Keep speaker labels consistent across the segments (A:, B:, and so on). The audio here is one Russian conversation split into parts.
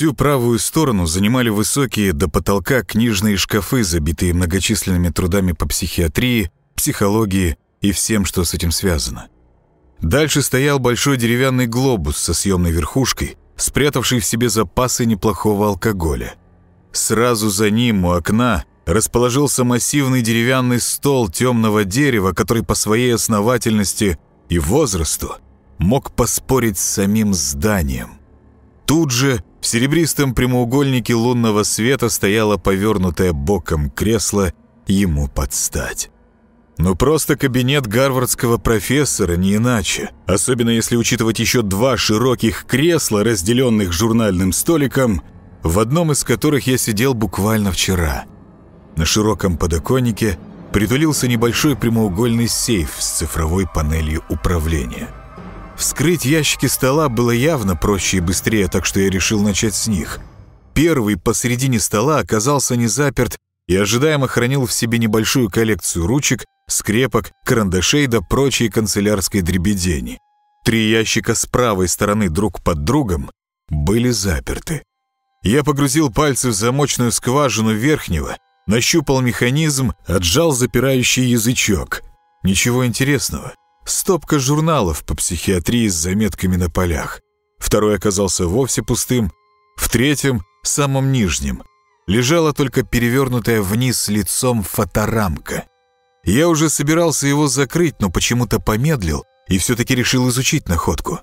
A: Всю правую сторону занимали высокие до потолка книжные шкафы, забитые многочисленными трудами по психиатрии, психологии и всем, что с этим связано. Дальше стоял большой деревянный глобус со съемной верхушкой, спрятавший в себе запасы неплохого алкоголя. Сразу за ним у окна расположился массивный деревянный стол темного дерева, который по своей основательности и возрасту мог поспорить с самим зданием. Тут же в серебристом прямоугольнике лунного света стояло повернутое боком кресло ему под стать. Ну просто кабинет гарвардского профессора, не иначе. Особенно если учитывать еще два широких кресла, разделенных журнальным столиком, в одном из которых я сидел буквально вчера. На широком подоконнике притулился небольшой прямоугольный сейф с цифровой панелью управления. Вскрыть ящики стола было явно проще и быстрее, так что я решил начать с них. Первый посередине стола оказался не заперт и ожидаемо хранил в себе небольшую коллекцию ручек, скрепок, карандашей да прочей канцелярской дребедени. Три ящика с правой стороны друг под другом были заперты. Я погрузил пальцы в замочную скважину верхнего, нащупал механизм, отжал запирающий язычок. Ничего интересного. Стопка журналов по психиатрии с заметками на полях. Второй оказался вовсе пустым. В третьем, самом нижнем, лежала только перевернутая вниз лицом фоторамка. Я уже собирался его закрыть, но почему-то помедлил и все-таки решил изучить находку.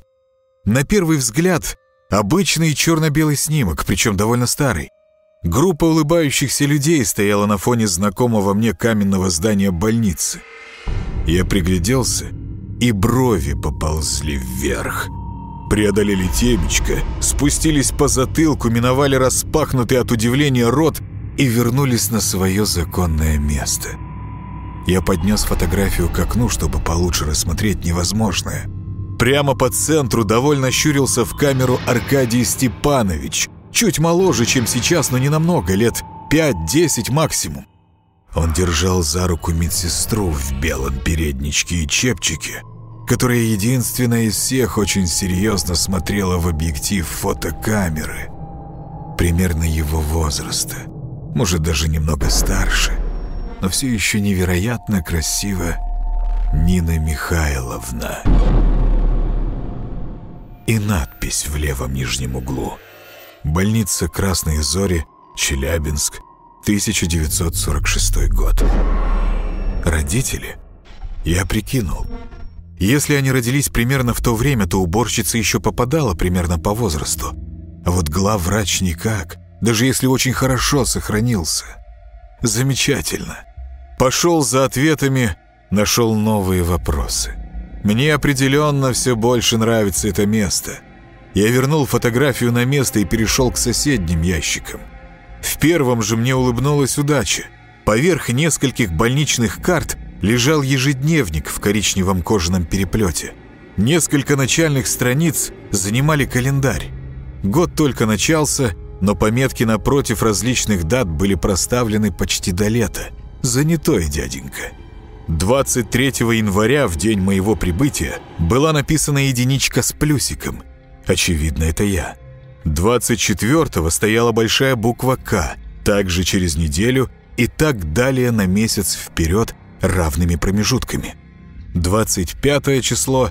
A: На первый взгляд, обычный черно-белый снимок, причем довольно старый. Группа улыбающихся людей стояла на фоне знакомого мне каменного здания больницы. Я пригляделся, и брови поползли вверх. Преодолели темечко, спустились по затылку, миновали распахнутый от удивления рот и вернулись на свое законное место — я поднес фотографию к окну, чтобы получше рассмотреть невозможное. Прямо по центру довольно щурился в камеру Аркадий Степанович. Чуть моложе, чем сейчас, но не намного, лет 5-10 максимум. Он держал за руку медсестру в белом передничке и чепчике, которая единственная из всех очень серьезно смотрела в объектив фотокамеры. Примерно его возраста, может даже немного старше – но все еще невероятно красиво Нина Михайловна. И надпись в левом нижнем углу. Больница Красные Зори, Челябинск, 1946 год. Родители? Я прикинул. Если они родились примерно в то время, то уборщица еще попадала примерно по возрасту. А вот главврач никак, даже если очень хорошо сохранился. Замечательно. Пошел за ответами, нашел новые вопросы. Мне определенно все больше нравится это место. Я вернул фотографию на место и перешел к соседним ящикам. В первом же мне улыбнулась удача. Поверх нескольких больничных карт лежал ежедневник в коричневом кожаном переплете. Несколько начальных страниц занимали календарь. Год только начался, но пометки напротив различных дат были проставлены почти до лета. Занятой дяденька. 23 января, в день моего прибытия, была написана единичка с плюсиком. Очевидно, это я. 24-го стояла большая буква «К», также через неделю и так далее на месяц вперед равными промежутками. 25 число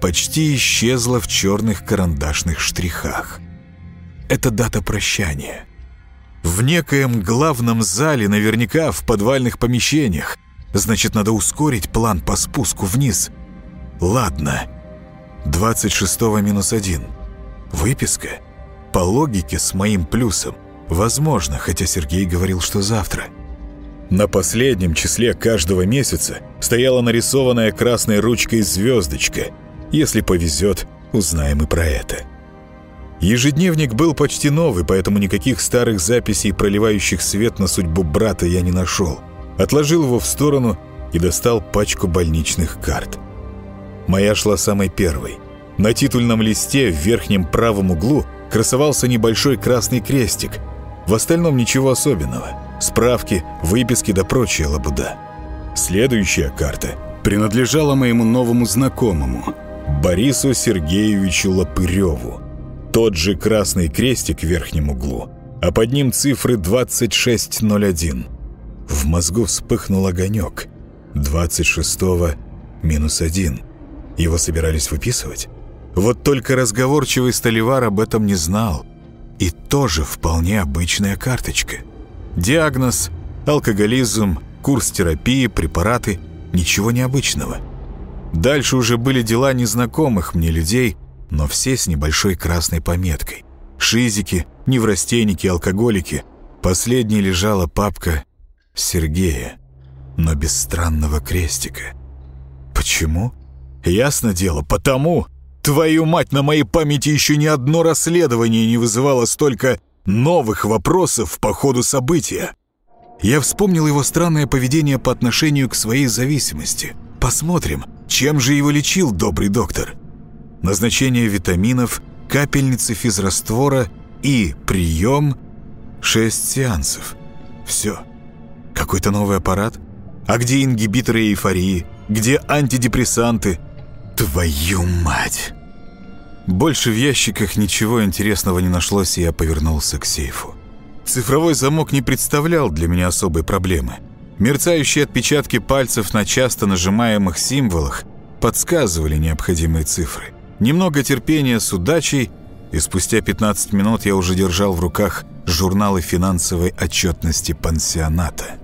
A: почти исчезло в черных карандашных штрихах. Это дата прощания. В некоем главном зале, наверняка в подвальных помещениях. Значит, надо ускорить план по спуску вниз. Ладно. 26-го минус один. Выписка? По логике, с моим плюсом. Возможно, хотя Сергей говорил, что завтра. На последнем числе каждого месяца стояла нарисованная красной ручкой звездочка. Если повезет, узнаем и про это. Ежедневник был почти новый, поэтому никаких старых записей, проливающих свет на судьбу брата, я не нашел. Отложил его в сторону и достал пачку больничных карт. Моя шла самой первой. На титульном листе в верхнем правом углу красовался небольшой красный крестик. В остальном ничего особенного. Справки, выписки да прочая лабуда. Следующая карта принадлежала моему новому знакомому, Борису Сергеевичу Лопыреву. Тот же красный крестик в верхнем углу, а под ним цифры 2601. В мозгу вспыхнул огонек. 26-го минус один. Его собирались выписывать? Вот только разговорчивый Столивар об этом не знал. И тоже вполне обычная карточка. Диагноз – алкоголизм, курс терапии, препараты – ничего необычного. Дальше уже были дела незнакомых мне людей, но все с небольшой красной пометкой. Шизики, неврастенники, алкоголики. Последней лежала папка Сергея, но без странного крестика. Почему? Ясно дело, потому. Твою мать, на моей памяти еще ни одно расследование не вызывало столько новых вопросов по ходу события. Я вспомнил его странное поведение по отношению к своей зависимости. Посмотрим, чем же его лечил добрый доктор. Назначение витаминов, капельницы физраствора и прием шесть сеансов. Все. Какой-то новый аппарат? А где ингибиторы эйфории? Где антидепрессанты? Твою мать! Больше в ящиках ничего интересного не нашлось, и я повернулся к сейфу. Цифровой замок не представлял для меня особой проблемы. Мерцающие отпечатки пальцев на часто нажимаемых символах подсказывали необходимые цифры. Немного терпения с удачей, и спустя 15 минут я уже держал в руках журналы финансовой отчетности пансионата.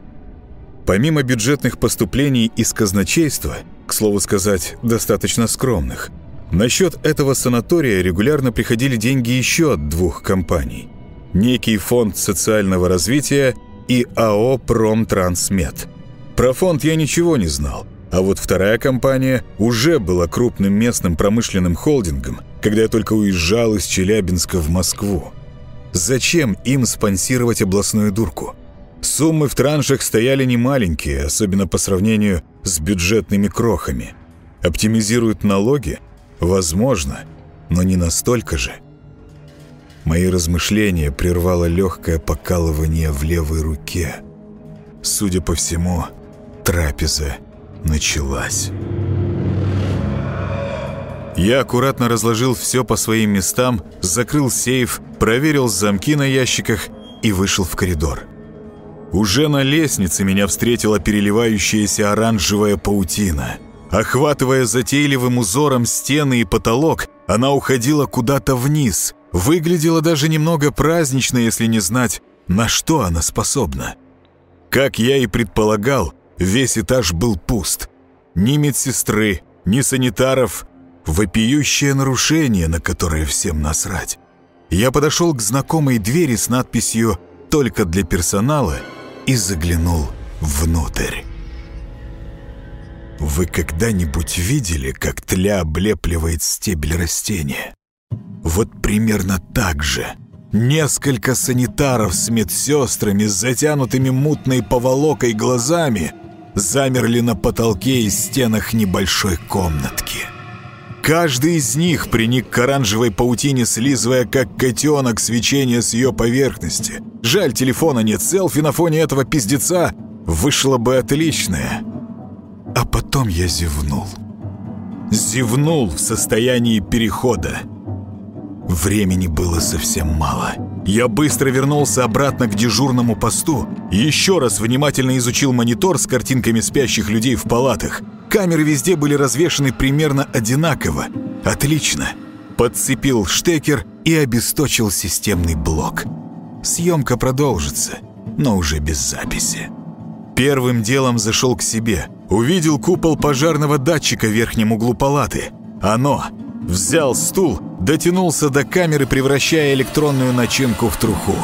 A: Помимо бюджетных поступлений из казначейства, к слову сказать, достаточно скромных, на счет этого санатория регулярно приходили деньги еще от двух компаний. Некий фонд социального развития и АО «Промтрансмет». Про фонд я ничего не знал, а вот вторая компания уже была крупным местным промышленным холдингом, когда я только уезжал из Челябинска в Москву. Зачем им спонсировать областную дурку? Суммы в траншах стояли немаленькие, особенно по сравнению с бюджетными крохами. Оптимизируют налоги? Возможно, но не настолько же. Мои размышления прервало легкое покалывание в левой руке. Судя по всему, трапеза началась. Я аккуратно разложил все по своим местам, закрыл сейф, проверил замки на ящиках и вышел в коридор. Уже на лестнице меня встретила переливающаяся оранжевая паутина. Охватывая затейливым узором стены и потолок, она уходила куда-то вниз. Выглядела даже немного празднично, если не знать, на что она способна. Как я и предполагал, весь этаж был пуст. Ни медсестры, ни санитаров. Вопиющее нарушение, на которое всем насрать. Я подошел к знакомой двери с надписью «Только для персонала» и заглянул внутрь. Вы когда-нибудь видели, как тля облепливает стебель растения? Вот примерно так же. Несколько санитаров с медсестрами с затянутыми мутной поволокой глазами замерли на потолке и стенах небольшой комнатки. Каждый из них приник к оранжевой паутине, слизывая, как котенок, свечение с ее поверхности. Жаль, телефона нет, селфи на фоне этого пиздеца вышло бы отличное. А потом я зевнул. Зевнул в состоянии перехода. Времени было совсем мало. Я быстро вернулся обратно к дежурному посту еще раз внимательно изучил монитор с картинками спящих людей в палатах. Камеры везде были развешаны примерно одинаково. Отлично. Подцепил штекер и обесточил системный блок. Съемка продолжится, но уже без записи. Первым делом зашел к себе. Увидел купол пожарного датчика в верхнем углу палаты. Оно. Взял стул, дотянулся до камеры, превращая электронную начинку в труху.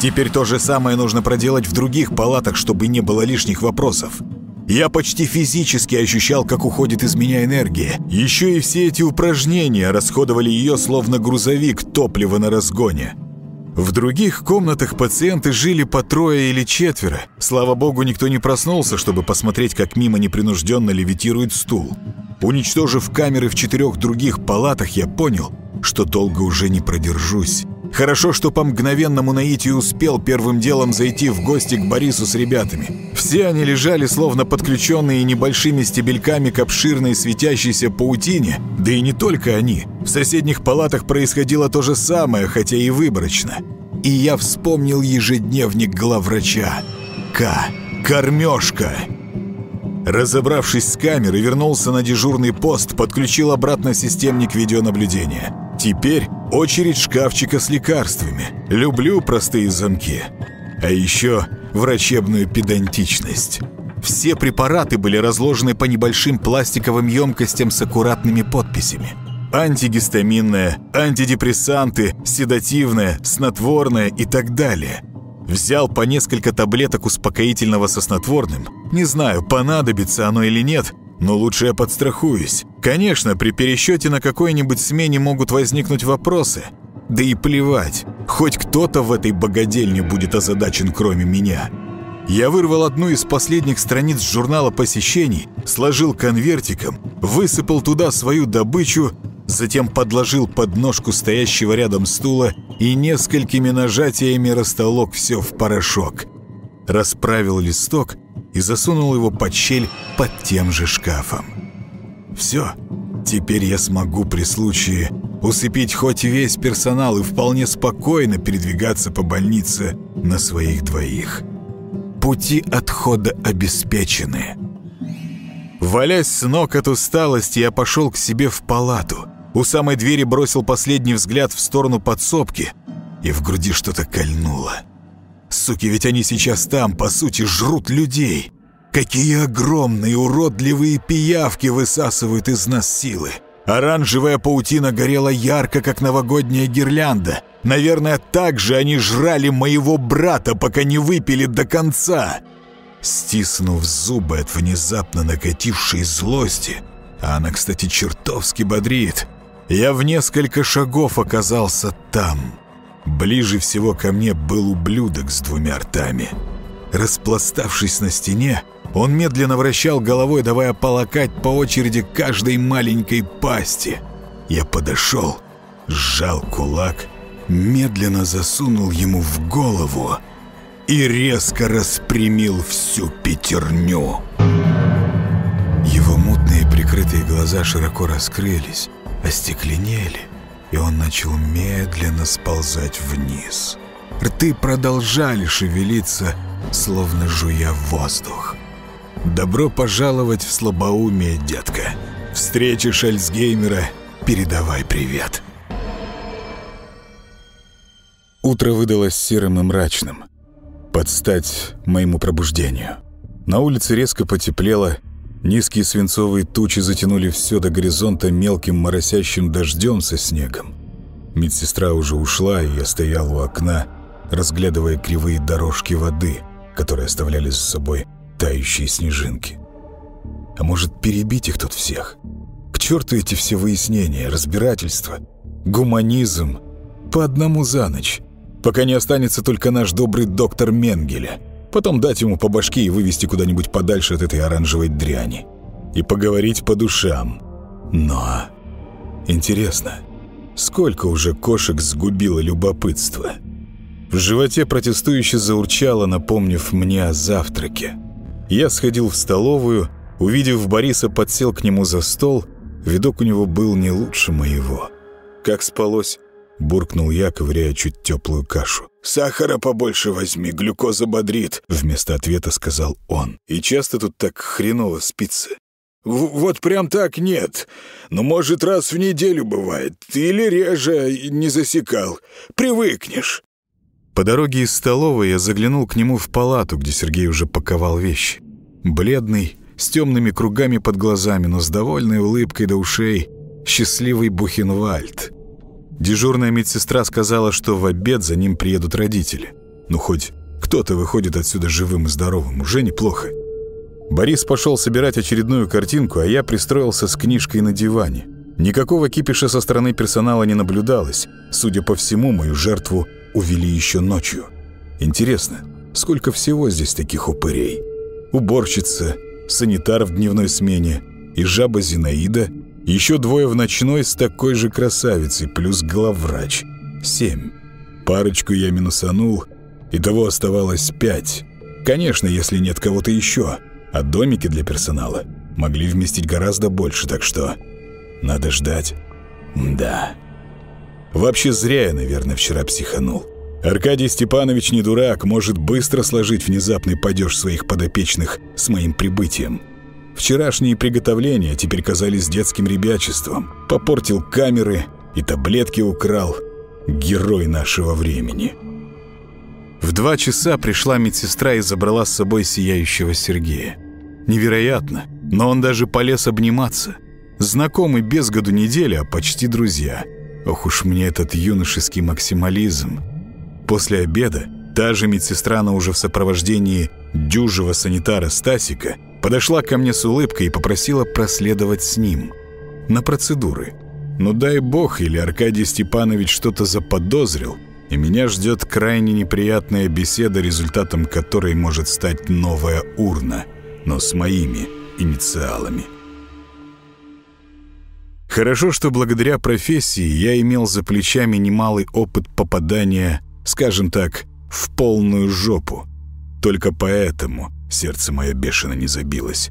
A: Теперь то же самое нужно проделать в других палатах, чтобы не было лишних вопросов. Я почти физически ощущал, как уходит из меня энергия. Еще и все эти упражнения расходовали ее, словно грузовик топлива на разгоне. В других комнатах пациенты жили по трое или четверо. Слава богу, никто не проснулся, чтобы посмотреть, как мимо непринужденно левитирует стул. Уничтожив камеры в четырех других палатах, я понял, что долго уже не продержусь. Хорошо, что по мгновенному наитию успел первым делом зайти в гости к Борису с ребятами. Все они лежали, словно подключенные небольшими стебельками к обширной светящейся паутине, да и не только они. В соседних палатах происходило то же самое, хотя и выборочно. И я вспомнил ежедневник главврача. К. Кормежка. Разобравшись с камерой, вернулся на дежурный пост, подключил обратно системник видеонаблюдения. Теперь очередь шкафчика с лекарствами. Люблю простые замки. А еще врачебную педантичность. Все препараты были разложены по небольшим пластиковым емкостям с аккуратными подписями. Антигистаминное, антидепрессанты, седативное, снотворное и так далее. Взял по несколько таблеток успокоительного со снотворным. Не знаю, понадобится оно или нет, но лучше я подстрахуюсь. Конечно, при пересчете на какой-нибудь смене могут возникнуть вопросы. Да и плевать, хоть кто-то в этой богадельне будет озадачен, кроме меня. Я вырвал одну из последних страниц журнала посещений, сложил конвертиком, высыпал туда свою добычу, затем подложил под ножку стоящего рядом стула и несколькими нажатиями растолок все в порошок. Расправил листок и засунул его под щель под тем же шкафом. Все, теперь я смогу при случае усыпить хоть весь персонал и вполне спокойно передвигаться по больнице на своих двоих. Пути отхода обеспечены. Валясь с ног от усталости, я пошел к себе в палату. У самой двери бросил последний взгляд в сторону подсобки, и в груди что-то кольнуло. Суки, ведь они сейчас там, по сути, жрут людей. Какие огромные уродливые пиявки высасывают из нас силы. Оранжевая паутина горела ярко, как новогодняя гирлянда. Наверное, так же они жрали моего брата, пока не выпили до конца. Стиснув зубы от внезапно накатившей злости, а она, кстати, чертовски бодрит, я в несколько шагов оказался там. Ближе всего ко мне был ублюдок с двумя ртами. Распластавшись на стене, он медленно вращал головой, давая полакать по очереди каждой маленькой пасти. Я подошел, сжал кулак, медленно засунул ему в голову и резко распрямил всю пятерню. Его мутные прикрытые глаза широко раскрылись, остекленели, и он начал медленно сползать вниз. Рты продолжали шевелиться, словно жуя воздух. «Добро пожаловать в слабоумие, детка. Встретишь Альцгеймера, передавай привет». Утро выдалось серым и мрачным. Под стать моему пробуждению. На улице резко потеплело, низкие свинцовые тучи затянули все до горизонта мелким моросящим дождем со снегом. Медсестра уже ушла, и я стоял у окна, разглядывая кривые дорожки воды, которые оставляли за собой тающие снежинки. А может, перебить их тут всех? К черту эти все выяснения, разбирательства, гуманизм. По одному за ночь, пока не останется только наш добрый доктор Менгеля. Потом дать ему по башке и вывести куда-нибудь подальше от этой оранжевой дряни. И поговорить по душам. Но... Интересно, сколько уже кошек сгубило любопытство? В животе протестующе заурчало, напомнив мне о завтраке. Я сходил в столовую, увидев Бориса, подсел к нему за стол. Видок у него был не лучше моего. «Как спалось?» — буркнул я, ковыряя чуть теплую кашу. «Сахара побольше возьми, глюкоза бодрит», — вместо ответа сказал он. «И часто тут так хреново спится?» «Вот прям так нет. Но, может, раз в неделю бывает. Или реже, не засекал. Привыкнешь». По дороге из столовой я заглянул к нему в палату, где Сергей уже паковал вещи. Бледный, с темными кругами под глазами, но с довольной улыбкой до ушей, счастливый Бухенвальд. Дежурная медсестра сказала, что в обед за ним приедут родители. Ну, хоть кто-то выходит отсюда живым и здоровым, уже неплохо. Борис пошел собирать очередную картинку, а я пристроился с книжкой на диване. Никакого кипиша со стороны персонала не наблюдалось. Судя по всему, мою жертву увели еще ночью. Интересно, сколько всего здесь таких упырей? Уборщица, санитар в дневной смене и жаба Зинаида, еще двое в ночной с такой же красавицей, плюс главврач. Семь. Парочку я минусанул, и того оставалось пять. Конечно, если нет кого-то еще. А домики для персонала могли вместить гораздо больше, так что... Надо ждать. Да. Вообще зря я, наверное, вчера психанул. Аркадий Степанович не дурак, может быстро сложить внезапный падеж своих подопечных с моим прибытием. Вчерашние приготовления теперь казались детским ребячеством. Попортил камеры и таблетки украл. Герой нашего времени. В два часа пришла медсестра и забрала с собой сияющего Сергея. Невероятно, но он даже полез обниматься. Знакомый без году недели, а почти друзья. Ох уж мне этот юношеский максимализм. После обеда та же медсестра, но уже в сопровождении дюжего санитара Стасика, подошла ко мне с улыбкой и попросила проследовать с ним. На процедуры. Ну дай бог, или Аркадий Степанович что-то заподозрил, и меня ждет крайне неприятная беседа, результатом которой может стать новая урна, но с моими инициалами. Хорошо, что благодаря профессии я имел за плечами немалый опыт попадания, скажем так, в полную жопу. Только поэтому сердце мое бешено не забилось.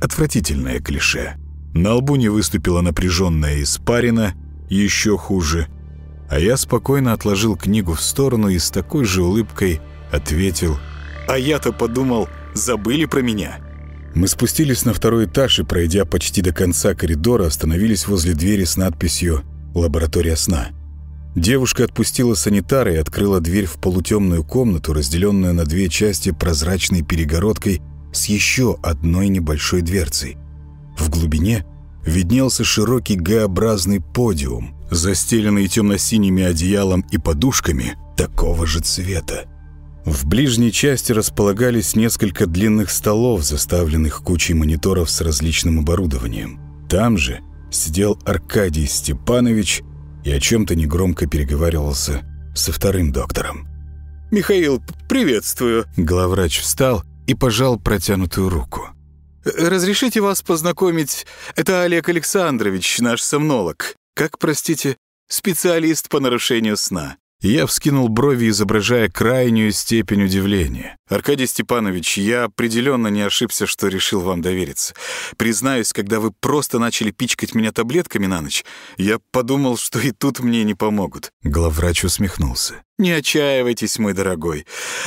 A: Отвратительное клише. На лбу не выступила напряженная испарина, еще хуже. А я спокойно отложил книгу в сторону и с такой же улыбкой ответил «А я-то подумал, забыли про меня». Мы спустились на второй этаж и, пройдя почти до конца коридора, остановились возле двери с надписью «Лаборатория сна». Девушка отпустила санитара и открыла дверь в полутемную комнату, разделенную на две части прозрачной перегородкой с еще одной небольшой дверцей. В глубине виднелся широкий Г-образный подиум, застеленный темно-синими одеялом и подушками такого же цвета. В ближней части располагались несколько длинных столов, заставленных кучей мониторов с различным оборудованием. Там же сидел Аркадий Степанович и о чем-то негромко переговаривался со вторым доктором.
B: «Михаил, приветствую!»
A: Главврач встал и пожал протянутую руку.
B: «Разрешите вас познакомить? Это Олег Александрович, наш сомнолог. Как, простите, специалист по нарушению сна.
A: Я вскинул брови, изображая крайнюю степень удивления.
B: «Аркадий Степанович, я определенно не ошибся, что решил вам довериться. Признаюсь, когда вы просто начали пичкать меня таблетками на ночь, я подумал, что и тут мне не помогут».
A: Главврач усмехнулся.
B: «Не отчаивайтесь, мой дорогой.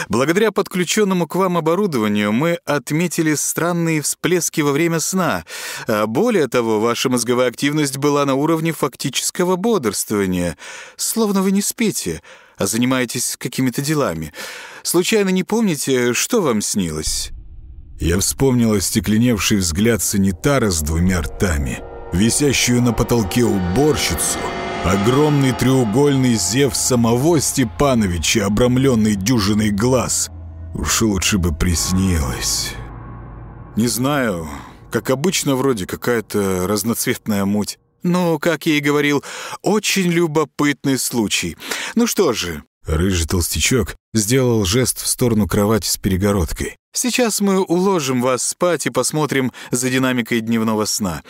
B: Благодаря подключенному к вам оборудованию мы отметили странные всплески во время сна. А более того, ваша мозговая активность была на уровне фактического бодрствования. Словно вы не спите, а занимаетесь какими-то делами. Случайно не помните, что вам снилось?»
A: Я вспомнил остекленевший взгляд санитара с двумя ртами, висящую на потолке уборщицу — Огромный треугольный зев самого Степановича, обрамленный дюжиной глаз. Уж лучше бы приснилось.
B: Не знаю, как обычно вроде какая-то разноцветная муть. Но, как я и говорил, очень любопытный случай. Ну что же,
A: Рыжий толстячок сделал жест в сторону кровати с перегородкой.
B: «Сейчас мы уложим вас спать и посмотрим за динамикой дневного сна.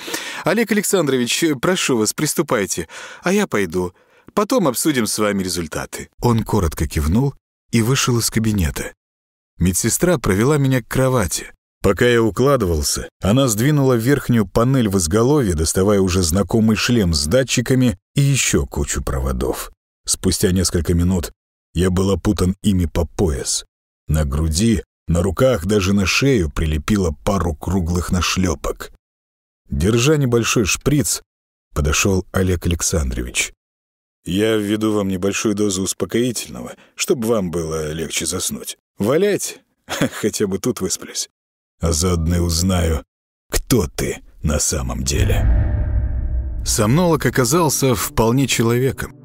B: Олег Александрович, прошу вас, приступайте, а я пойду. Потом обсудим с вами результаты».
A: Он коротко кивнул и вышел из кабинета. Медсестра провела меня к кровати. Пока я укладывался, она сдвинула верхнюю панель в изголовье, доставая уже знакомый шлем с датчиками и еще кучу проводов. Спустя несколько минут я был опутан ими по пояс. На груди, на руках, даже на шею прилепила пару круглых нашлепок. Держа небольшой шприц, подошел Олег Александрович. «Я введу вам небольшую дозу успокоительного, чтобы вам было легче заснуть. Валяйте, хотя бы тут высплюсь. А заодно узнаю, кто ты на самом деле». Сомнолог оказался вполне человеком.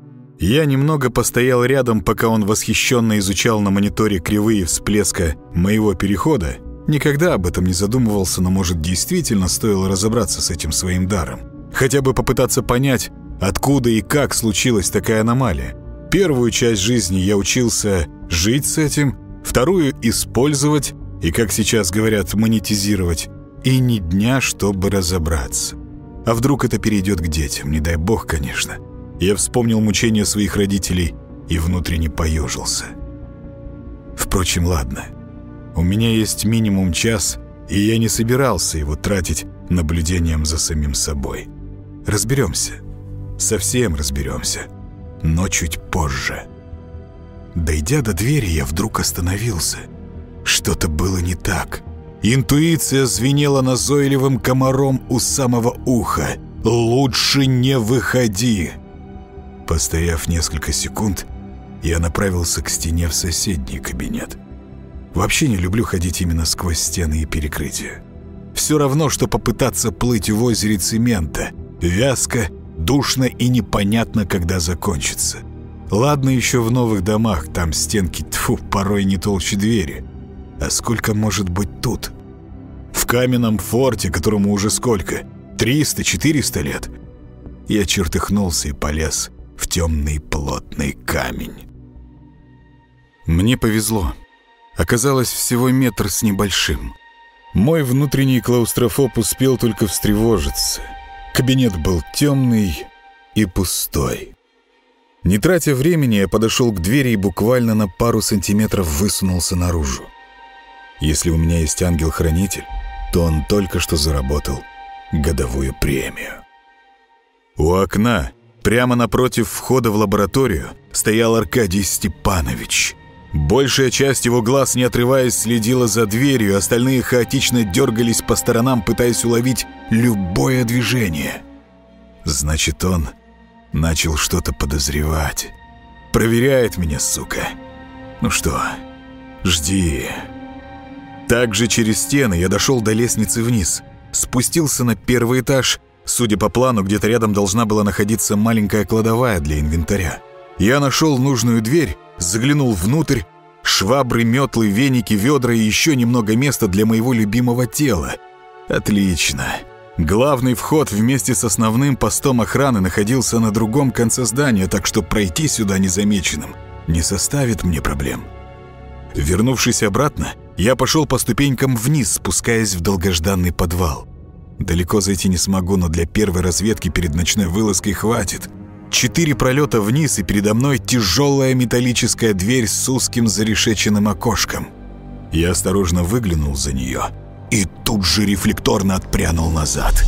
A: Я немного постоял рядом, пока он восхищенно изучал на мониторе кривые всплеска моего перехода. Никогда об этом не задумывался, но, может, действительно стоило разобраться с этим своим даром. Хотя бы попытаться понять, откуда и как случилась такая аномалия. Первую часть жизни я учился жить с этим, вторую — использовать и, как сейчас говорят, монетизировать. И ни дня, чтобы разобраться. А вдруг это перейдет к детям, не дай бог, конечно. Я вспомнил мучения своих родителей и внутренне поежился. Впрочем, ладно. У меня есть минимум час, и я не собирался его тратить наблюдением за самим собой. Разберемся. Совсем разберемся. Но чуть позже. Дойдя до двери, я вдруг остановился. Что-то было не так. Интуиция звенела назойливым комаром у самого уха. «Лучше не выходи!» Постояв несколько секунд, я направился к стене в соседний кабинет. Вообще не люблю ходить именно сквозь стены и перекрытия. Все равно, что попытаться плыть в озере цемента. Вязко, душно и непонятно, когда закончится. Ладно еще в новых домах, там стенки, тьфу, порой не толще двери. А сколько может быть тут? В каменном форте, которому уже сколько? 300-400 лет? Я чертыхнулся и полез в темный плотный камень. Мне повезло. Оказалось всего метр с небольшим. Мой внутренний клаустрофоб успел только встревожиться. Кабинет был темный и пустой. Не тратя времени, я подошел к двери и буквально на пару сантиметров высунулся наружу. Если у меня есть ангел-хранитель, то он только что заработал годовую премию. У окна, прямо напротив входа в лабораторию, стоял Аркадий Степанович. Большая часть его глаз, не отрываясь, следила за дверью, остальные хаотично дергались по сторонам, пытаясь уловить любое движение. Значит, он начал что-то подозревать. Проверяет меня, сука. Ну что, жди. Также через стены я дошел до лестницы вниз. Спустился на первый этаж. Судя по плану, где-то рядом должна была находиться маленькая кладовая для инвентаря. Я нашел нужную дверь, заглянул внутрь. Швабры, метлы, веники, ведра и еще немного места для моего любимого тела. Отлично. Главный вход вместе с основным постом охраны находился на другом конце здания, так что пройти сюда незамеченным не составит мне проблем. Вернувшись обратно, я пошел по ступенькам вниз, спускаясь в долгожданный подвал. Далеко зайти не смогу, но для первой разведки перед ночной вылазкой хватит. Четыре пролета вниз, и передо мной тяжелая металлическая дверь с узким зарешеченным окошком. Я осторожно выглянул за нее и тут же рефлекторно отпрянул назад.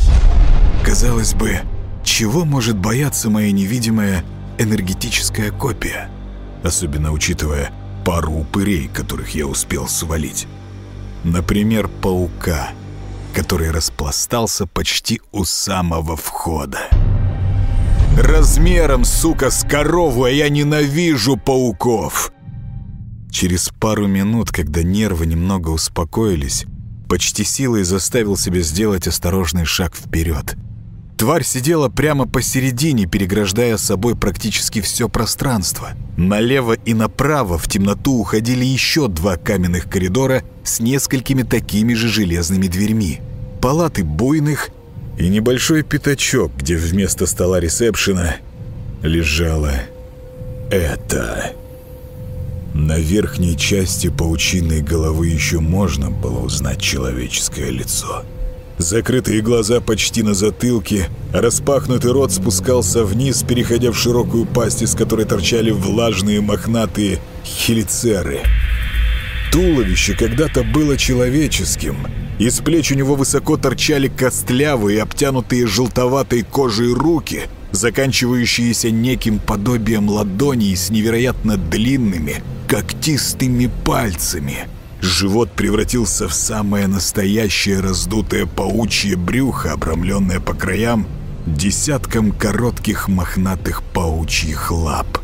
A: Казалось бы, чего может бояться моя невидимая энергетическая копия? Особенно учитывая, пару упырей, которых я успел свалить. Например, паука, который распластался почти у самого входа. Размером, сука, с корову, а я ненавижу пауков. Через пару минут, когда нервы немного успокоились, почти силой заставил себя сделать осторожный шаг вперед. Тварь сидела прямо посередине, переграждая собой практически все пространство. Налево и направо в темноту уходили еще два каменных коридора с несколькими такими же железными дверьми. Палаты буйных и небольшой пятачок, где вместо стола ресепшена лежало это. На верхней части паучиной головы еще можно было узнать человеческое лицо – Закрытые глаза почти на затылке, распахнутый рот спускался вниз, переходя в широкую пасть, из которой торчали влажные мохнатые хелицеры. Туловище когда-то было человеческим. Из плеч у него высоко торчали костлявые, обтянутые желтоватой кожей руки, заканчивающиеся неким подобием ладоней с невероятно длинными, когтистыми пальцами – Живот превратился в самое настоящее раздутое паучье брюхо, обрамленное по краям десятком коротких мохнатых паучьих лап.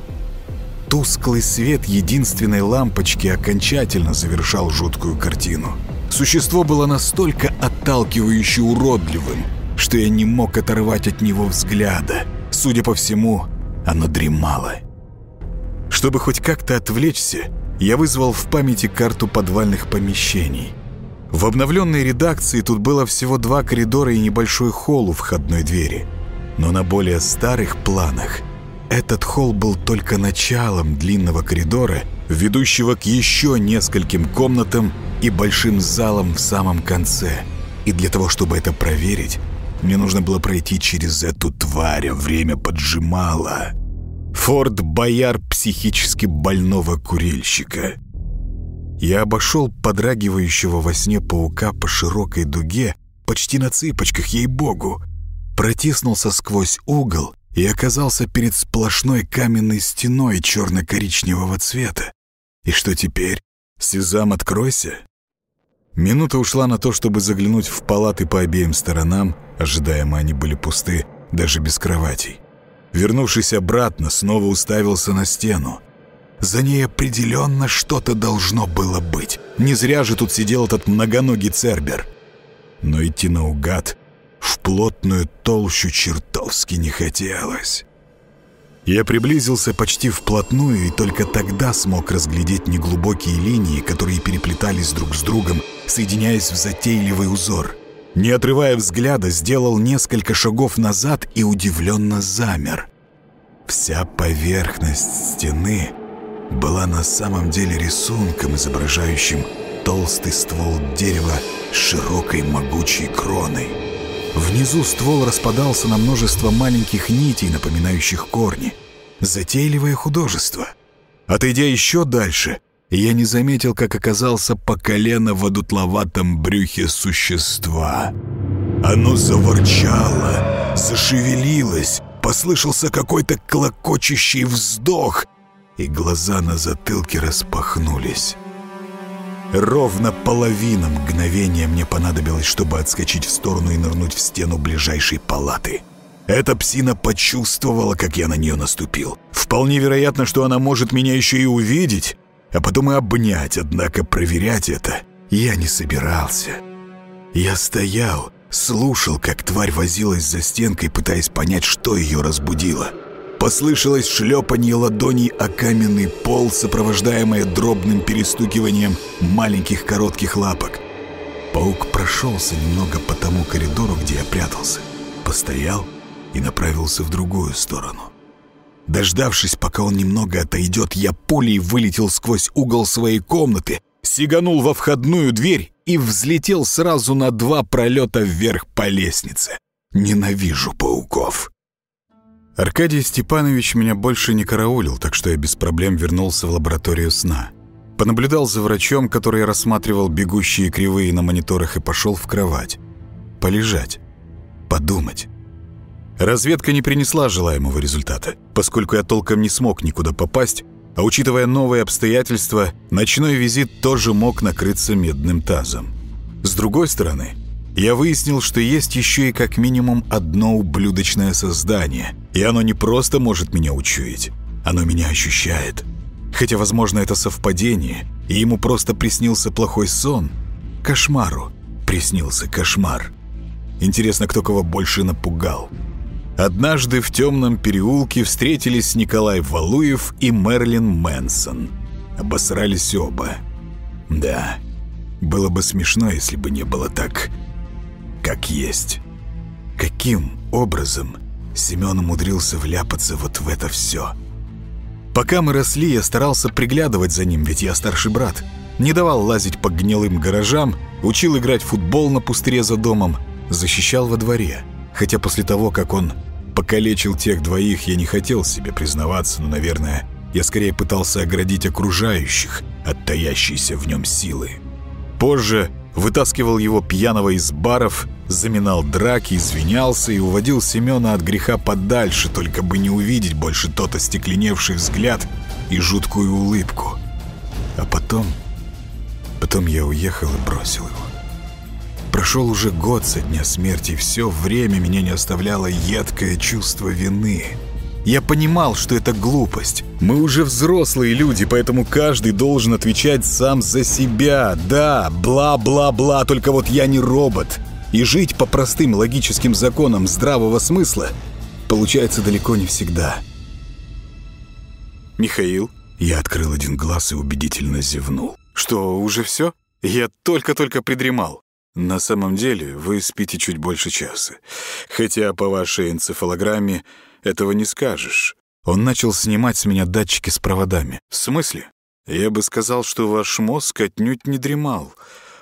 A: Тусклый свет единственной лампочки окончательно завершал жуткую картину. Существо было настолько отталкивающе уродливым, что я не мог оторвать от него взгляда. Судя по всему, оно дремало. Чтобы хоть как-то отвлечься, я вызвал в памяти карту подвальных помещений. В обновленной редакции тут было всего два коридора и небольшой холл у входной двери. Но на более старых планах этот холл был только началом длинного коридора, ведущего к еще нескольким комнатам и большим залам в самом конце. И для того, чтобы это проверить, мне нужно было пройти через эту тварь, время поджимало. Форд Бояр психически больного курильщика. Я обошел подрагивающего во сне паука по широкой дуге, почти на цыпочках, ей-богу. Протиснулся сквозь угол и оказался перед сплошной каменной стеной черно-коричневого цвета. И что теперь? Сезам, откройся? Минута ушла на то, чтобы заглянуть в палаты по обеим сторонам, ожидаемо они были пусты, даже без кроватей. Вернувшись обратно, снова уставился на стену. За ней определенно что-то должно было быть. Не зря же тут сидел этот многоногий цербер. Но идти наугад в плотную толщу чертовски не хотелось. Я приблизился почти вплотную и только тогда смог разглядеть неглубокие линии, которые переплетались друг с другом, соединяясь в затейливый узор. Не отрывая взгляда, сделал несколько шагов назад и удивленно замер. Вся поверхность стены была на самом деле рисунком, изображающим толстый ствол дерева с широкой могучей кроной. Внизу ствол распадался на множество маленьких нитей, напоминающих корни. Затейливое художество. Отойдя еще дальше, я не заметил, как оказался по колено в одутловатом брюхе существа. Оно заворчало, зашевелилось, послышался какой-то клокочущий вздох, и глаза на затылке распахнулись. Ровно половина мгновения мне понадобилось, чтобы отскочить в сторону и нырнуть в стену ближайшей палаты. Эта псина почувствовала, как я на нее наступил. Вполне вероятно, что она может меня еще и увидеть, а потом и обнять, однако проверять это я не собирался. Я стоял, слушал, как тварь возилась за стенкой, пытаясь понять, что ее разбудило — Послышалось шлепанье ладоней о каменный пол, сопровождаемое дробным перестукиванием маленьких коротких лапок. Паук прошелся немного по тому коридору, где я прятался, постоял и направился в другую сторону. Дождавшись, пока он немного отойдет, я пулей вылетел сквозь угол своей комнаты, сиганул во входную дверь и взлетел сразу на два пролета вверх по лестнице. Ненавижу пауков. Аркадий Степанович меня больше не караулил, так что я без проблем вернулся в лабораторию сна. Понаблюдал за врачом, который рассматривал бегущие кривые на мониторах и пошел в кровать. Полежать. Подумать. Разведка не принесла желаемого результата, поскольку я толком не смог никуда попасть, а учитывая новые обстоятельства, ночной визит тоже мог накрыться медным тазом. С другой стороны, я выяснил, что есть еще и как минимум одно ублюдочное создание, и оно не просто может меня учуять, оно меня ощущает. Хотя, возможно, это совпадение, и ему просто приснился плохой сон. Кошмару приснился кошмар. Интересно, кто кого больше напугал. Однажды в темном переулке встретились Николай Валуев и Мерлин Мэнсон. Обосрались оба. Да, было бы смешно, если бы не было так как есть. Каким образом Семен умудрился вляпаться вот в это все? Пока мы росли, я старался приглядывать за ним, ведь я старший брат. Не давал лазить по гнилым гаражам, учил играть в футбол на пустыре за домом, защищал во дворе. Хотя после того, как он покалечил тех двоих, я не хотел себе признаваться, но, наверное, я скорее пытался оградить окружающих от таящейся в нем силы. Позже вытаскивал его пьяного из баров, заминал драки, извинялся и уводил Семена от греха подальше, только бы не увидеть больше тот остекленевший взгляд и жуткую улыбку. А потом... Потом я уехал и бросил его. Прошел уже год со дня смерти, и все время меня не оставляло едкое чувство вины — я понимал, что это глупость. Мы уже взрослые люди, поэтому каждый должен отвечать сам за себя. Да, бла-бла-бла, только вот я не робот. И жить по простым логическим законам здравого смысла получается далеко не всегда. «Михаил?» Я открыл один глаз и убедительно зевнул. «Что, уже все? Я только-только придремал». «На самом деле вы спите чуть больше часа. Хотя по вашей энцефалограмме этого не скажешь. Он начал снимать с меня датчики с проводами. В смысле? Я бы сказал, что ваш мозг отнюдь не дремал.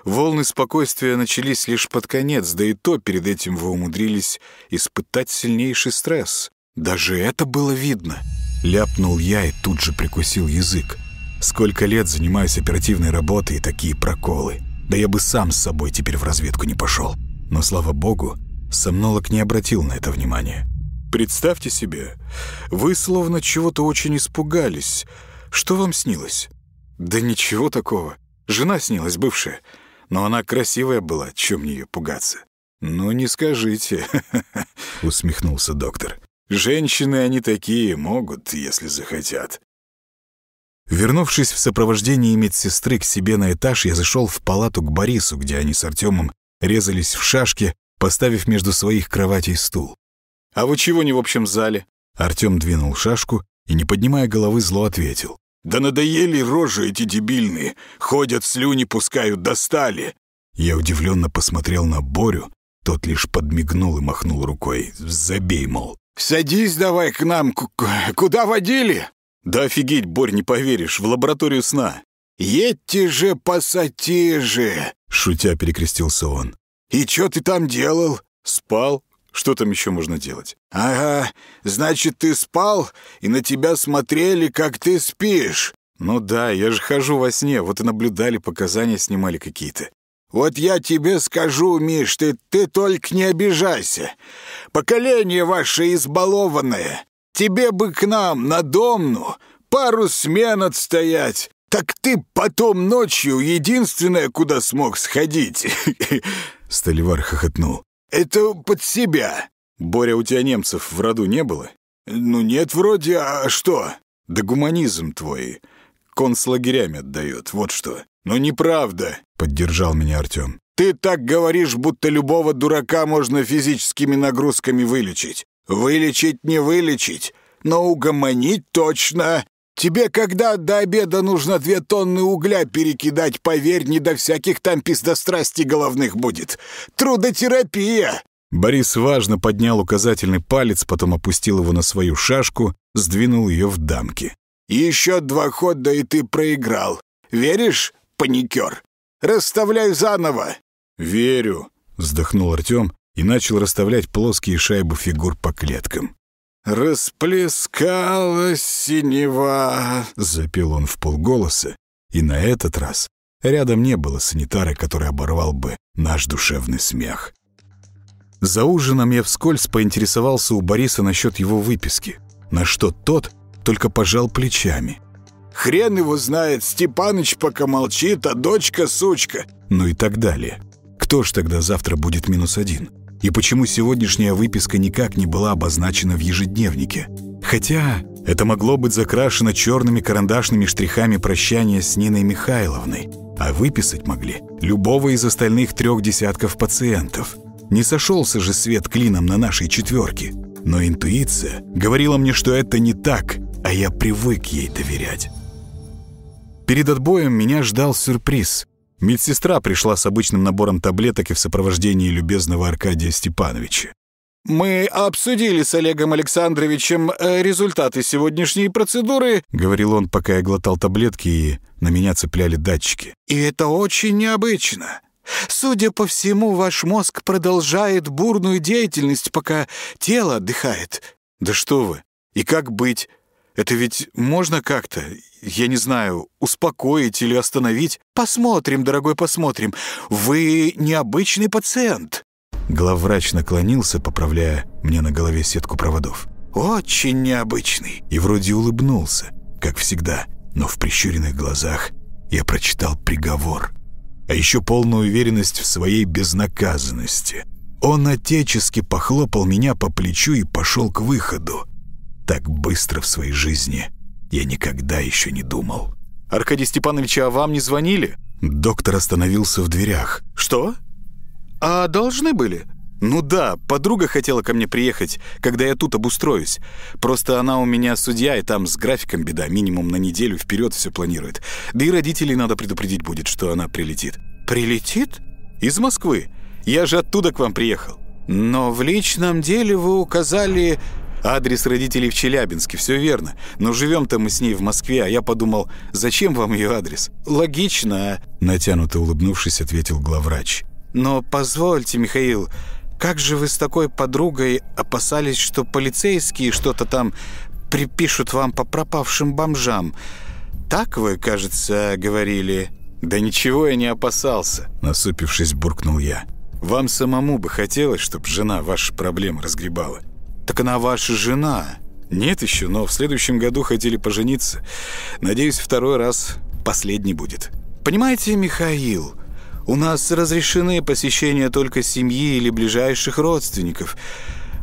A: Волны спокойствия начались лишь под конец, да и то перед этим вы умудрились испытать сильнейший стресс. Даже это было видно. Ляпнул я и тут же прикусил язык. Сколько лет занимаюсь оперативной работой и такие проколы. Да я бы сам с собой теперь в разведку не пошел. Но, слава богу, сомнолог не обратил на это внимания. «Представьте себе, вы словно чего-то очень испугались. Что вам снилось?» «Да ничего такого. Жена снилась бывшая. Но она красивая была, чем мне ее пугаться?» «Ну, не скажите», — усмехнулся доктор. «Женщины они такие, могут, если захотят». Вернувшись в сопровождении медсестры к себе на этаж, я зашел в палату к Борису, где они с Артемом резались в шашки, поставив между своих кроватей стул. «А вы чего не в общем зале?» Артем двинул шашку и, не поднимая головы, зло ответил. «Да надоели рожи эти дебильные! Ходят, слюни пускают, достали!» Я удивленно посмотрел на Борю, тот лишь подмигнул и махнул рукой. «Забей, мол». «Садись давай к нам, К куда водили?» «Да офигеть, Борь, не поверишь, в лабораторию сна». «Едьте же, пассатижи!» — шутя перекрестился он. «И что ты там делал?» «Спал. Что там еще можно делать?» «Ага, значит, ты спал, и на тебя смотрели, как ты спишь». «Ну да, я же хожу во сне, вот и наблюдали, показания снимали какие-то». «Вот я тебе скажу, Миш, ты, ты только не обижайся. Поколение ваше избалованное. Тебе бы к нам, на домну, пару смен отстоять. Так ты потом ночью единственное, куда смог сходить». Столивар хохотнул. «Это под себя». «Боря, у тебя немцев в роду не было?» «Ну нет, вроде, а что?» «Да гуманизм твой. Концлагерями отдает, вот что». «Ну неправда», — поддержал меня Артем. «Ты так говоришь, будто любого дурака можно физическими нагрузками вылечить. Вылечить не вылечить, но угомонить точно. Тебе когда до обеда нужно две тонны угля перекидать, поверь, не до всяких там пиздострастий головных будет. Трудотерапия!» Борис важно поднял указательный палец, потом опустил его на свою шашку, сдвинул ее в дамки. «Еще два хода, и ты проиграл. Веришь, паникер? Расставляй заново!» «Верю», — вздохнул Артем и начал расставлять плоские шайбы фигур по клеткам. «Расплескалась синева», — запел он в полголоса, и на этот раз рядом не было санитара, который оборвал бы наш душевный смех. За ужином я вскользь поинтересовался у Бориса насчет его выписки, на что тот только пожал плечами. «Хрен его знает, Степаныч пока молчит, а дочка сучка». Ну и так далее. Кто ж тогда завтра будет минус один? И почему сегодняшняя выписка никак не была обозначена в ежедневнике? Хотя это могло быть закрашено черными карандашными штрихами прощания с Ниной Михайловной, а выписать могли любого из остальных трех десятков пациентов. Не сошелся же свет клином на нашей четверке. Но интуиция говорила мне, что это не так, а я привык ей доверять. Перед отбоем меня ждал сюрприз. Медсестра пришла с обычным набором таблеток и в сопровождении любезного Аркадия Степановича. «Мы обсудили с Олегом Александровичем э, результаты сегодняшней процедуры», — говорил он, пока я глотал таблетки и на меня цепляли датчики. «И это очень необычно. Судя по всему, ваш мозг продолжает бурную деятельность, пока тело отдыхает». «Да что вы! И как быть? Это ведь можно как-то, я не знаю, успокоить или остановить? Посмотрим, дорогой, посмотрим. Вы необычный пациент. Главврач наклонился, поправляя мне на голове сетку проводов. Очень необычный. И вроде улыбнулся, как всегда, но в прищуренных глазах я прочитал приговор. А еще полную уверенность в своей безнаказанности. Он отечески похлопал меня по плечу и пошел к выходу. Так быстро в своей жизни я никогда еще не думал. «Аркадий Степанович, а вам не звонили?» Доктор остановился в дверях. «Что? А должны были?» «Ну да, подруга хотела ко мне приехать, когда я тут обустроюсь. Просто она у меня судья, и там с графиком беда, минимум на неделю вперед все планирует. Да и родителей надо предупредить будет, что она прилетит». «Прилетит?» «Из Москвы. Я же оттуда к вам приехал». «Но в личном деле вы указали Адрес родителей в Челябинске, все верно. Но живем-то мы с ней в Москве, а я подумал, зачем вам ее адрес? Логично, а?» Натянуто улыбнувшись, ответил главврач. «Но позвольте, Михаил, как же вы с такой подругой опасались, что полицейские что-то там
B: припишут вам по пропавшим бомжам. Так вы, кажется, говорили?» «Да ничего я не опасался», — насупившись, буркнул я. «Вам самому бы хотелось, чтобы жена ваши проблемы разгребала». «Так она ваша жена». «Нет еще, но в следующем году хотели пожениться. Надеюсь, второй раз последний будет». «Понимаете, Михаил, у нас разрешены посещения только семьи или ближайших родственников.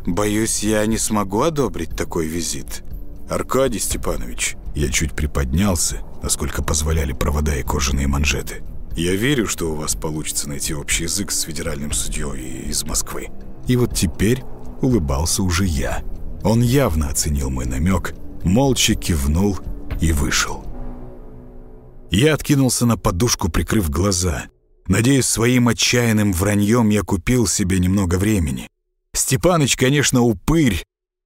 B: Боюсь, я не смогу одобрить такой визит». «Аркадий Степанович», я чуть приподнялся, насколько позволяли провода и кожаные манжеты. Я верю, что у вас получится найти общий язык с федеральным судьей из Москвы. И вот теперь улыбался уже я. Он явно оценил мой намек, молча кивнул и вышел. Я откинулся на подушку, прикрыв глаза. Надеюсь, своим отчаянным враньем я купил себе немного времени. Степаныч, конечно, упырь,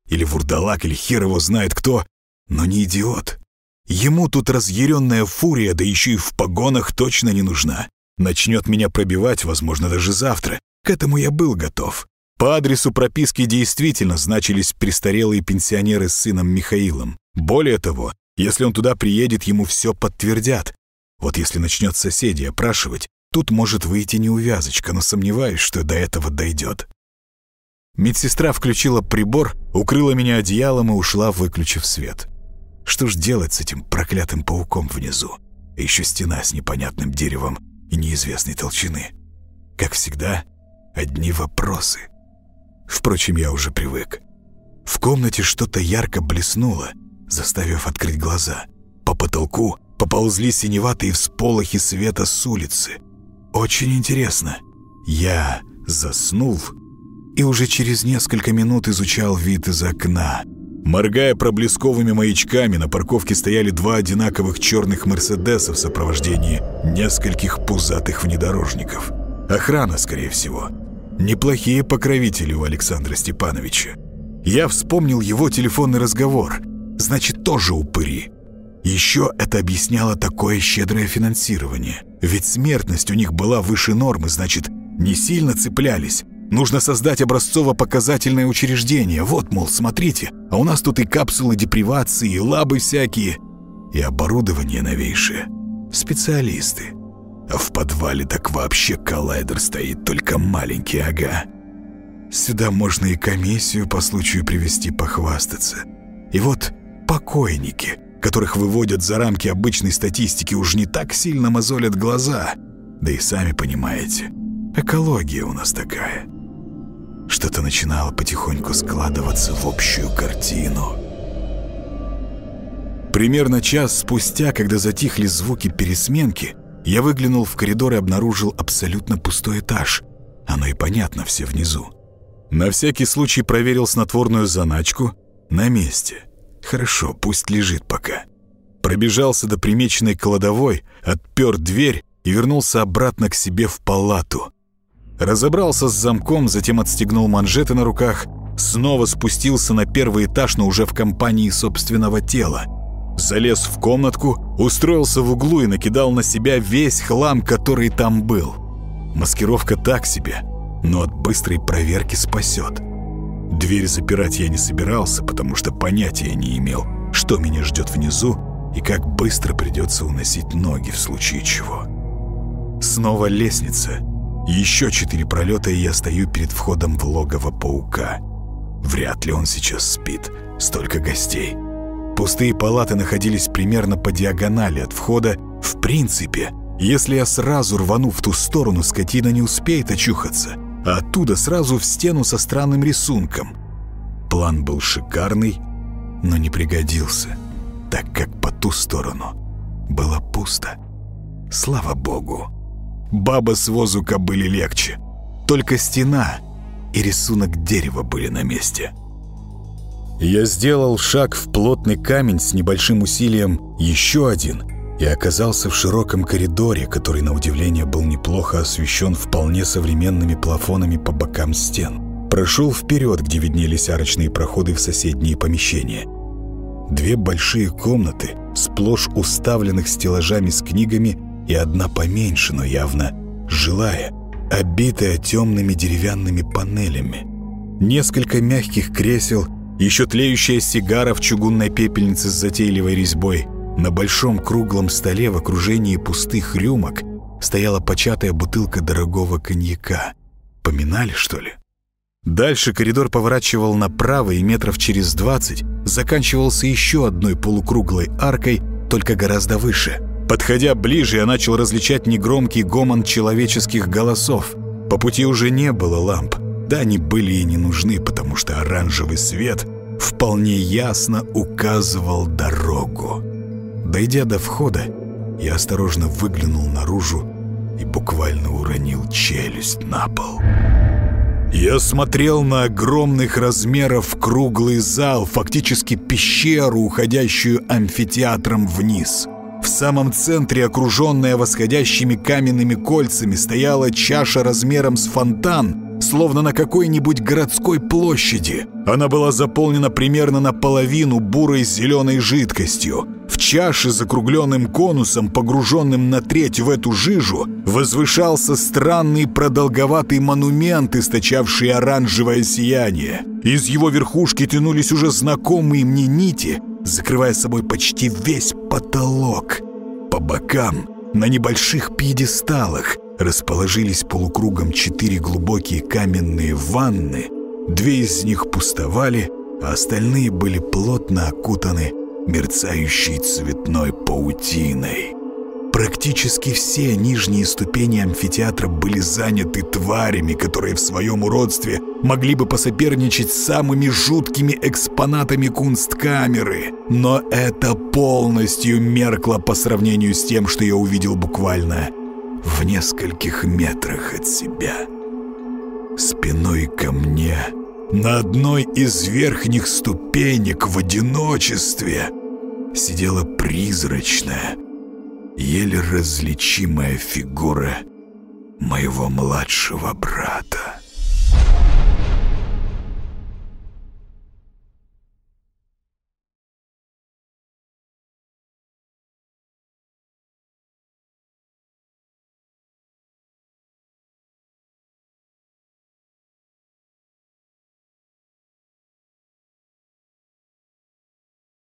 B: или вурдалак, или хер его знает кто, но не идиот. Ему тут разъяренная фурия, да еще и в погонах точно не нужна. Начнет меня пробивать, возможно, даже завтра. К этому я был готов. По адресу прописки действительно значились престарелые пенсионеры с сыном Михаилом. Более того, если он туда приедет, ему все подтвердят. Вот если начнет соседей опрашивать, тут может выйти неувязочка, но сомневаюсь, что до этого дойдет. Медсестра включила прибор, укрыла меня одеялом и ушла, выключив свет. Что ж делать с этим проклятым пауком внизу? еще стена с непонятным деревом и неизвестной толщины. Как всегда, одни вопросы. Впрочем, я уже привык. В комнате что-то ярко блеснуло, заставив открыть глаза. По потолку поползли синеватые всполохи света с улицы. Очень интересно. Я заснул и уже через несколько минут изучал вид из окна — Моргая проблесковыми маячками, на парковке стояли два одинаковых черных «Мерседеса» в сопровождении нескольких пузатых внедорожников. Охрана, скорее всего. Неплохие покровители у Александра Степановича. Я вспомнил его телефонный разговор. Значит, тоже упыри. Еще это объясняло такое щедрое финансирование. Ведь смертность у них была выше нормы, значит, не сильно цеплялись. Нужно создать образцово-показательное учреждение. Вот, мол, смотрите, а у нас тут и капсулы депривации, и лабы всякие, и оборудование новейшее. Специалисты. А в подвале так вообще коллайдер стоит, только маленький, ага. Сюда можно и комиссию по случаю привести похвастаться. И вот покойники, которых выводят за рамки обычной статистики, уж не так сильно мозолят глаза. Да и сами понимаете, экология у нас такая. Что-то начинало потихоньку складываться в общую картину. Примерно час спустя, когда затихли звуки пересменки, я выглянул в коридор и обнаружил абсолютно пустой этаж. Оно и понятно, все внизу. На всякий случай проверил снотворную заначку. На месте. Хорошо, пусть лежит пока. Пробежался до примеченной кладовой, отпер дверь и вернулся обратно к себе в палату. Разобрался с замком, затем отстегнул манжеты на руках, снова спустился на первый этаж, но уже в компании собственного тела. Залез в комнатку, устроился в углу и накидал на себя весь хлам, который там был. Маскировка так себе, но от быстрой проверки спасет. Дверь запирать я не собирался, потому что понятия не имел, что меня ждет внизу и как быстро придется уносить ноги в случае чего. Снова лестница — еще четыре пролета, и я стою перед входом в логово паука. Вряд ли он сейчас спит. Столько гостей. Пустые палаты находились примерно по диагонали от входа. В принципе, если я сразу рвану в ту сторону, скотина не успеет очухаться, а оттуда сразу в стену со странным рисунком. План был шикарный, но не пригодился, так как по ту сторону было пусто. Слава богу. Баба с возу кобыли легче. Только стена и рисунок дерева были на месте. Я сделал шаг в плотный камень с небольшим усилием, еще один, и оказался в широком коридоре, который, на удивление, был неплохо освещен вполне современными плафонами по бокам стен. Прошел вперед, где виднелись арочные проходы в соседние помещения. Две большие комнаты, сплошь уставленных стеллажами с книгами и одна поменьше, но явно жилая, обитая темными деревянными панелями. Несколько мягких кресел
A: еще тлеющая сигара в чугунной пепельнице с затейливой резьбой. На большом круглом столе в окружении пустых рюмок стояла початая бутылка дорогого коньяка. Поминали, что ли? Дальше коридор поворачивал направо и метров через двадцать заканчивался еще одной полукруглой аркой, только гораздо выше. Подходя ближе, я начал различать негромкий гомон человеческих голосов. По пути уже не было ламп. Да, они были и не нужны, потому что оранжевый свет вполне ясно указывал дорогу. Дойдя до входа, я осторожно выглянул наружу и буквально уронил челюсть на пол. Я смотрел на огромных размеров круглый зал, фактически пещеру, уходящую амфитеатром вниз. В самом центре, окруженная восходящими каменными кольцами, стояла чаша размером с фонтан, словно на какой-нибудь городской площади. Она была заполнена примерно наполовину бурой зеленой жидкостью. В чаше с закругленным конусом, погруженным на треть в эту жижу, возвышался странный продолговатый монумент, источавший оранжевое сияние. Из его верхушки тянулись уже знакомые мне нити, закрывая собой почти весь потолок. По бокам, на небольших пьедесталах, расположились полукругом четыре глубокие каменные ванны. Две из них пустовали, а остальные были плотно окутаны мерцающей цветной паутиной. Практически все нижние ступени амфитеатра были заняты тварями, которые в своем уродстве могли бы посоперничать с самыми жуткими экспонатами кунсткамеры. Но это полностью меркло по сравнению с тем, что я увидел буквально в нескольких метрах от себя. Спиной ко мне — на одной из верхних ступенек в одиночестве сидела призрачная, еле различимая фигура моего младшего брата.